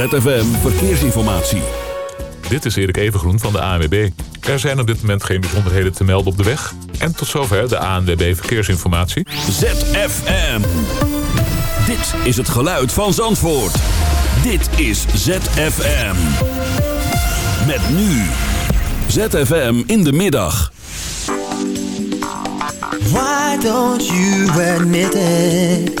ZFM Verkeersinformatie. Dit is Erik Evengroen van de ANWB. Er zijn op dit moment geen bijzonderheden te melden op de weg. En tot zover de ANWB Verkeersinformatie. ZFM. Dit is het geluid van Zandvoort. Dit is ZFM. Met nu. ZFM in de middag. Why don't you admit it?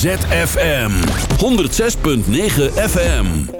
ZFM. 106.9 FM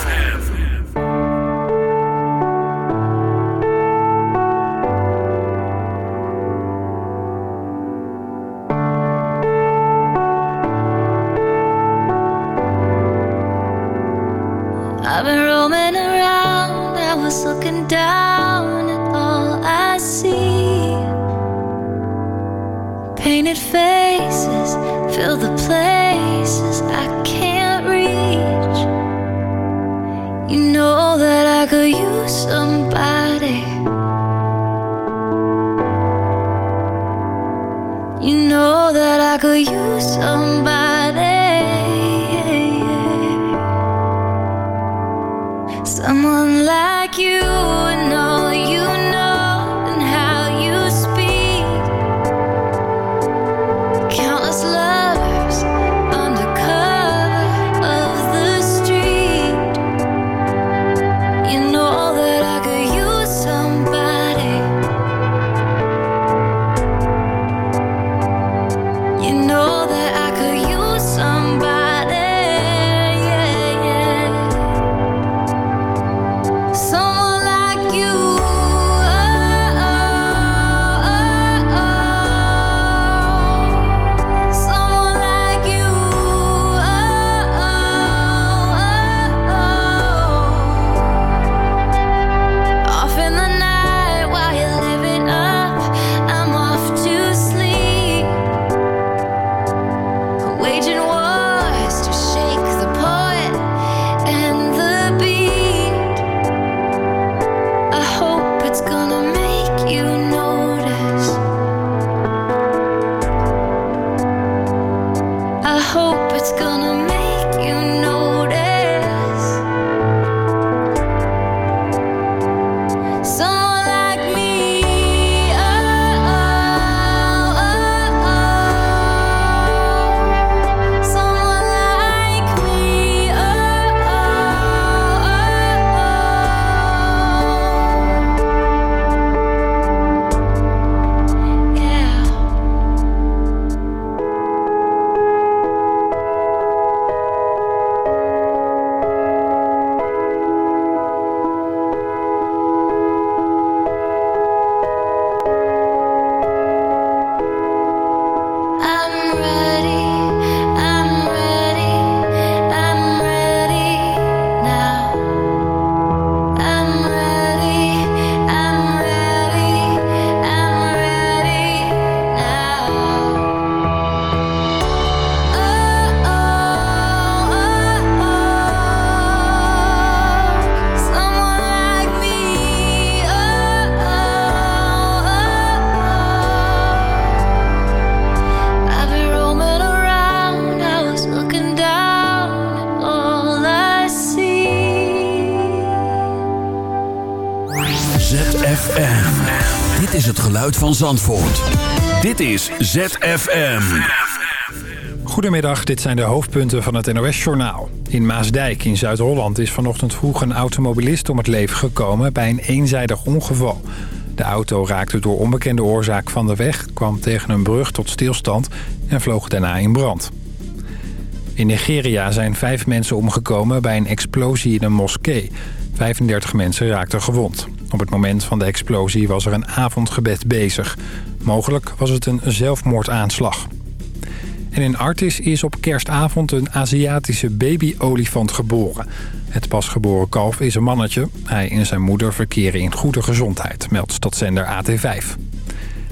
Could use somebody. Zandvoort. Dit is ZFM. Goedemiddag, dit zijn de hoofdpunten van het NOS-journaal. In Maasdijk in Zuid-Holland is vanochtend vroeg een automobilist om het leven gekomen bij een eenzijdig ongeval. De auto raakte door onbekende oorzaak van de weg, kwam tegen een brug tot stilstand en vloog daarna in brand. In Nigeria zijn vijf mensen omgekomen bij een explosie in een moskee. 35 mensen raakten gewond. Op het moment van de explosie was er een avondgebed bezig. Mogelijk was het een zelfmoordaanslag. En in Artis is op kerstavond een Aziatische babyolifant geboren. Het pasgeboren kalf is een mannetje. Hij en zijn moeder verkeren in goede gezondheid, meldt stadszender AT5.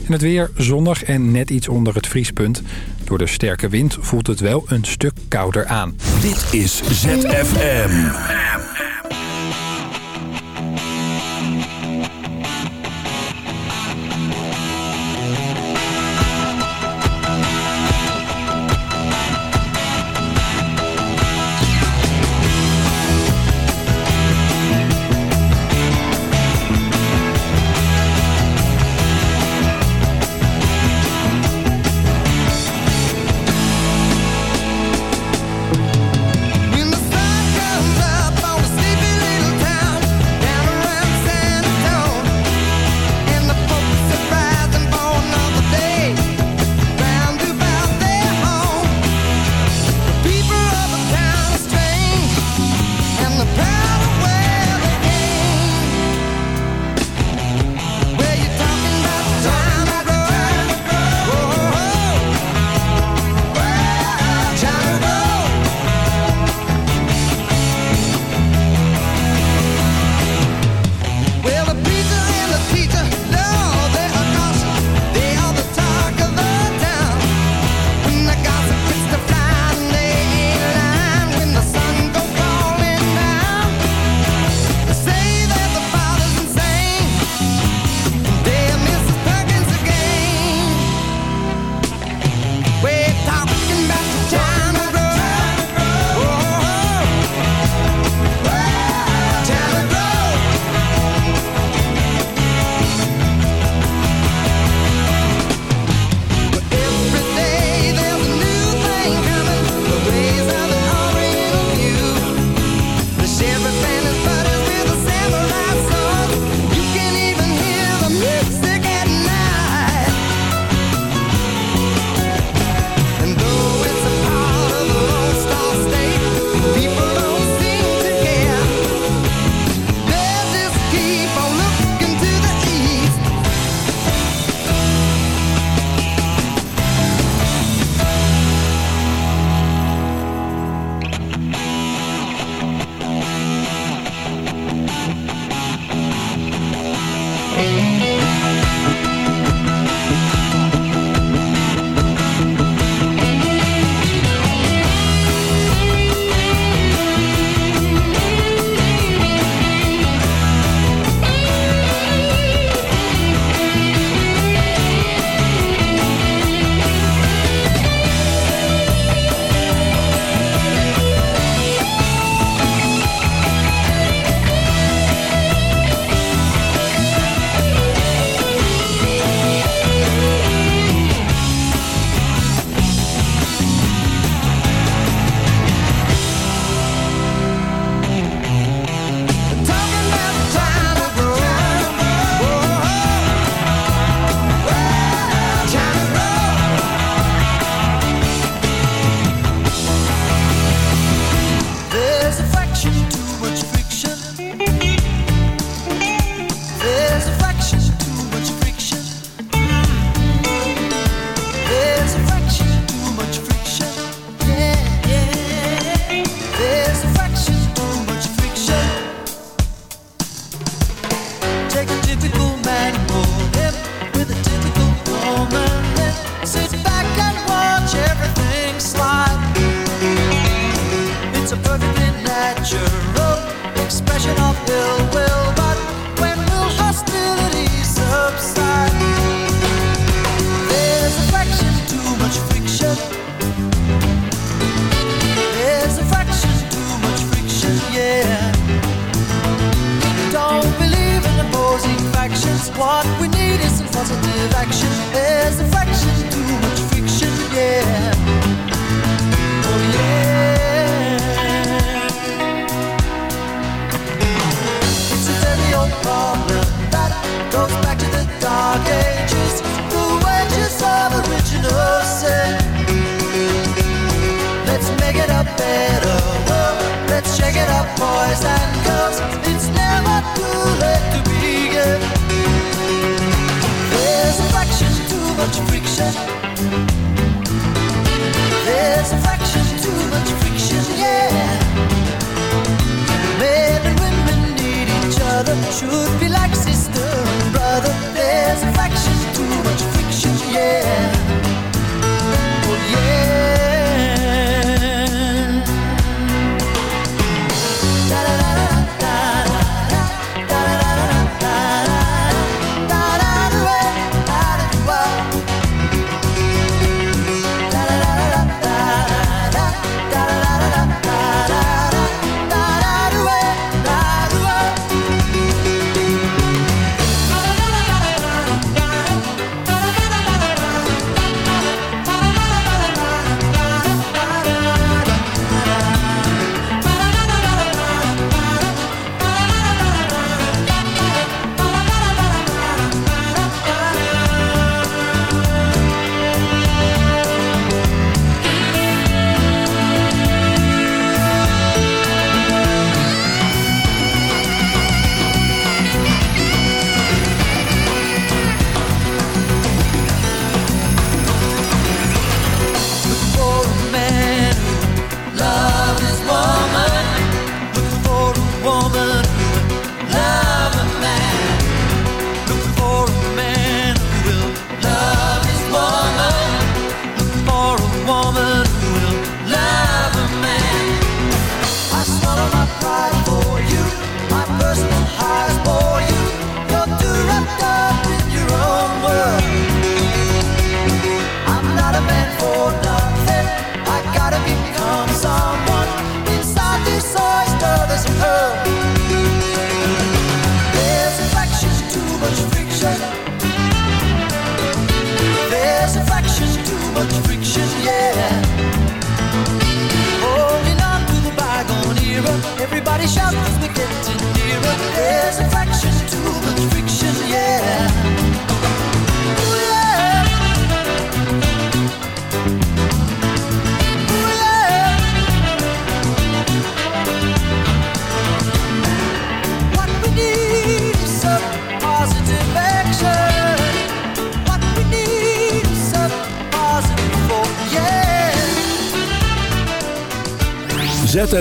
En het weer zonnig en net iets onder het vriespunt. Door de sterke wind voelt het wel een stuk kouder aan. Dit is ZFM.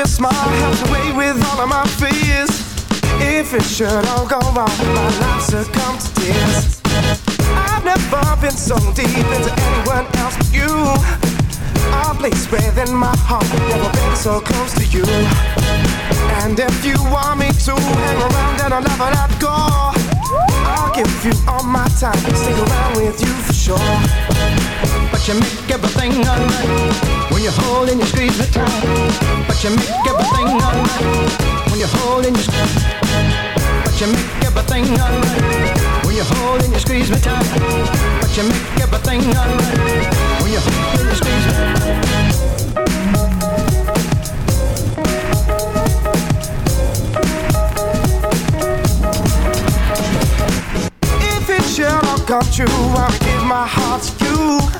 your smile helps away with all of my fears. If it should all go wrong, my life succumbs to tears. I've never been so deep into anyone else but you. A place within my heart, never been so close to you. And if you want me to hang around and I'll never let go, I'll give you all my time, stick around with you for sure. But you make everything alright when you hold and you squeeze me tight. But you make everything alright when you're holding your squeeze. But you make everything alright when you're holding your squeeze me tight. But you make everything alright when you're holding your squeeze me tight. If it shall not come true, I'll give my heart to you.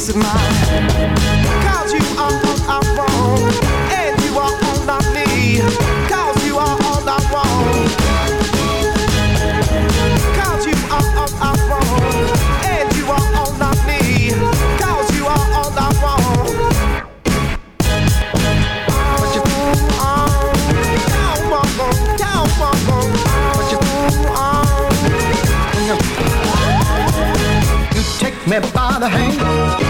peace of mind. Cause you are all I want, and you are all I need. Cause you are all I want. Cause you are all I want, and you are all I need. Cause you are all I want. What you You take me by the hand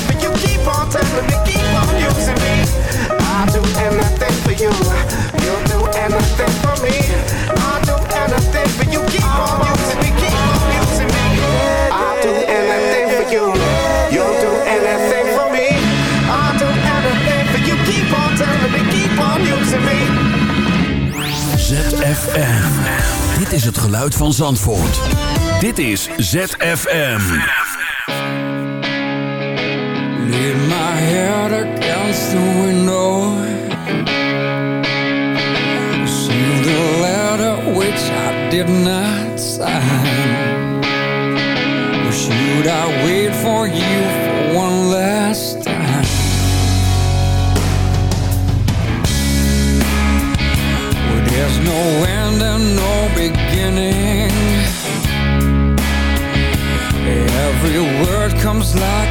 telling me, keep on using me? I'll do anything for you. You'll do anything for me. I'll do anything for you. Keep on using me, keep on using me. I'll do anything for you. You'll do anything for me. I'll do anything for you. Keep on telling me, keep on using me. ZFM. Dit is het geluid van Zandvoort. Dit is ZFM. Lean my head against the window. See the letter which I did not sign. Should I wait for you for one last time? Where there's no end and no beginning. Every word comes like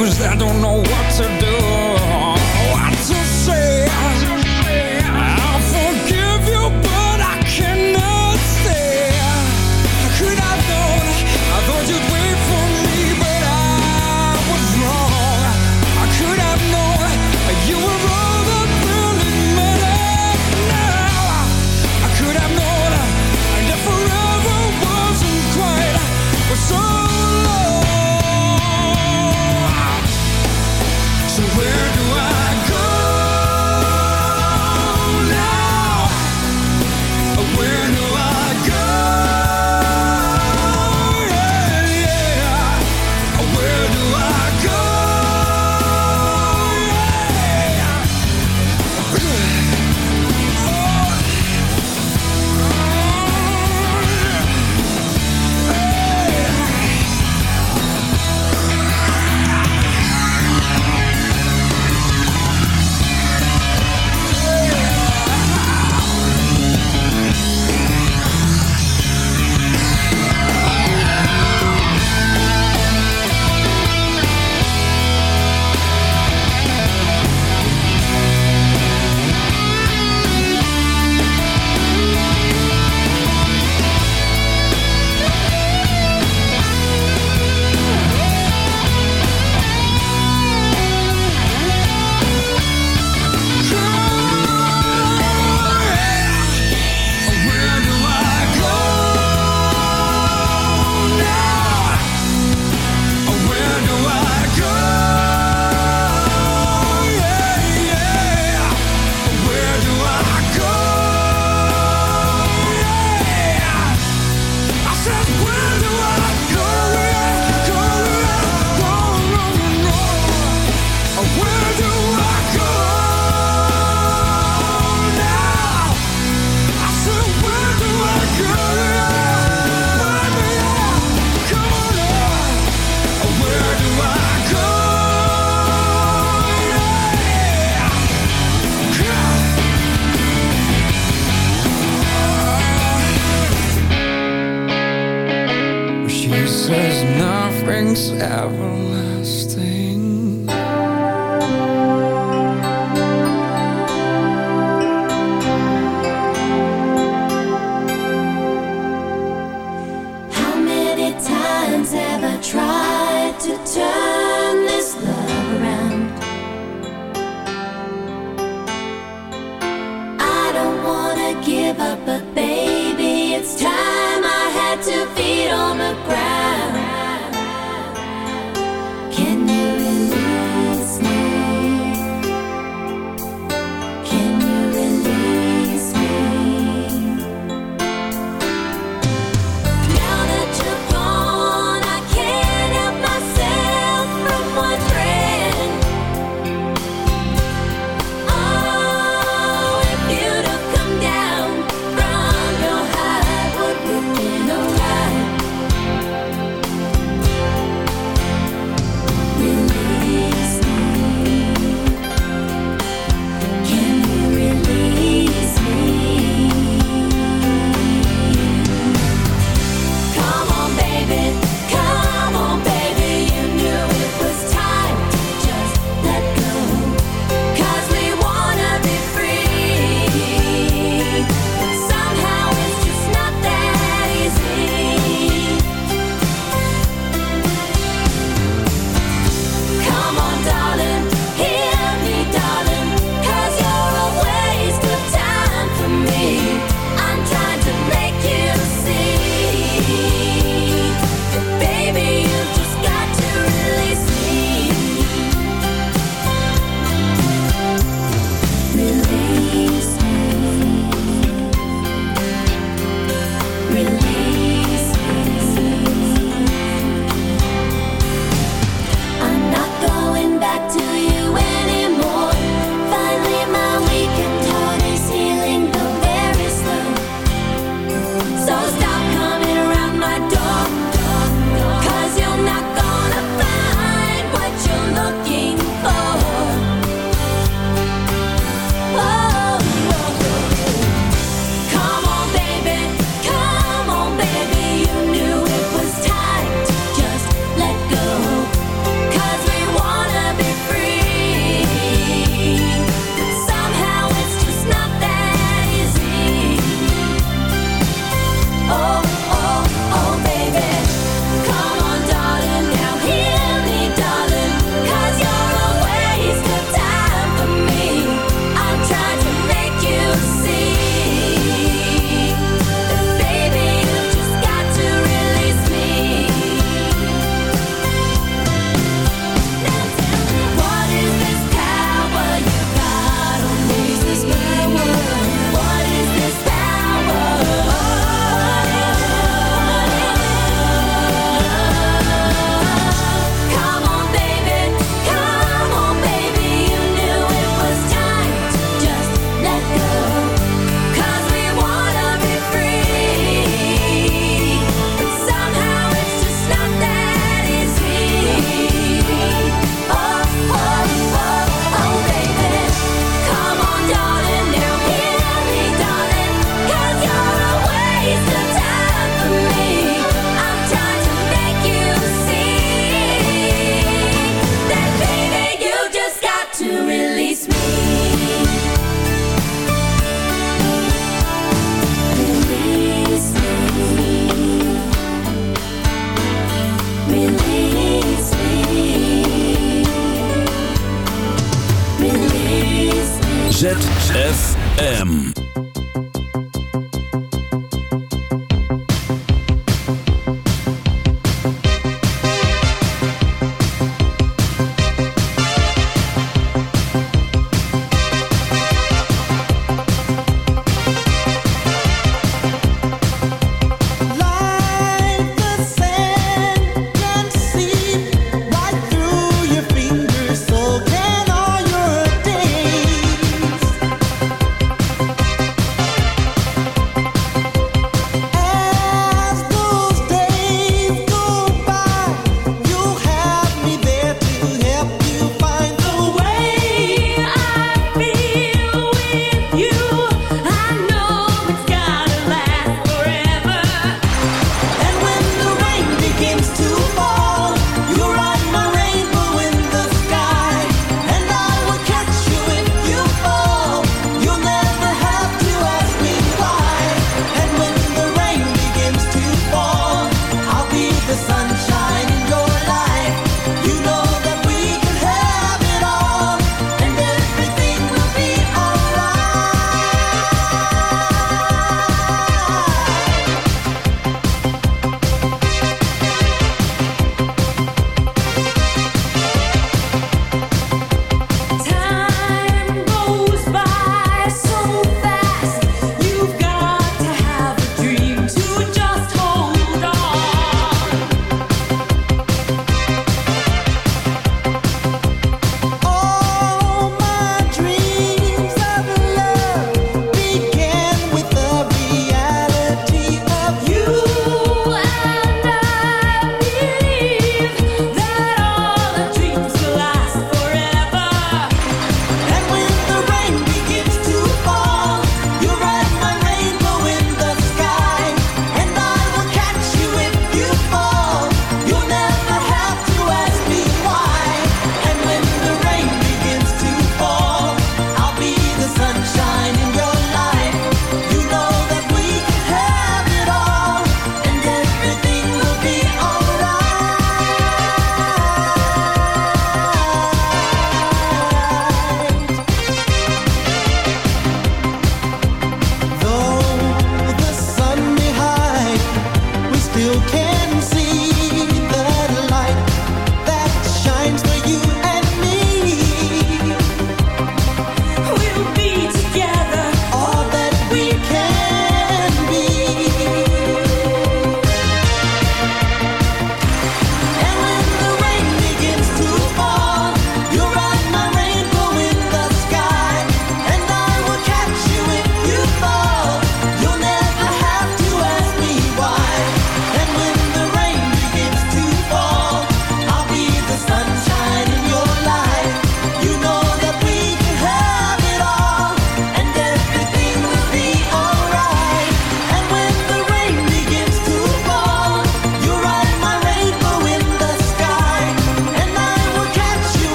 'Cause I don't know why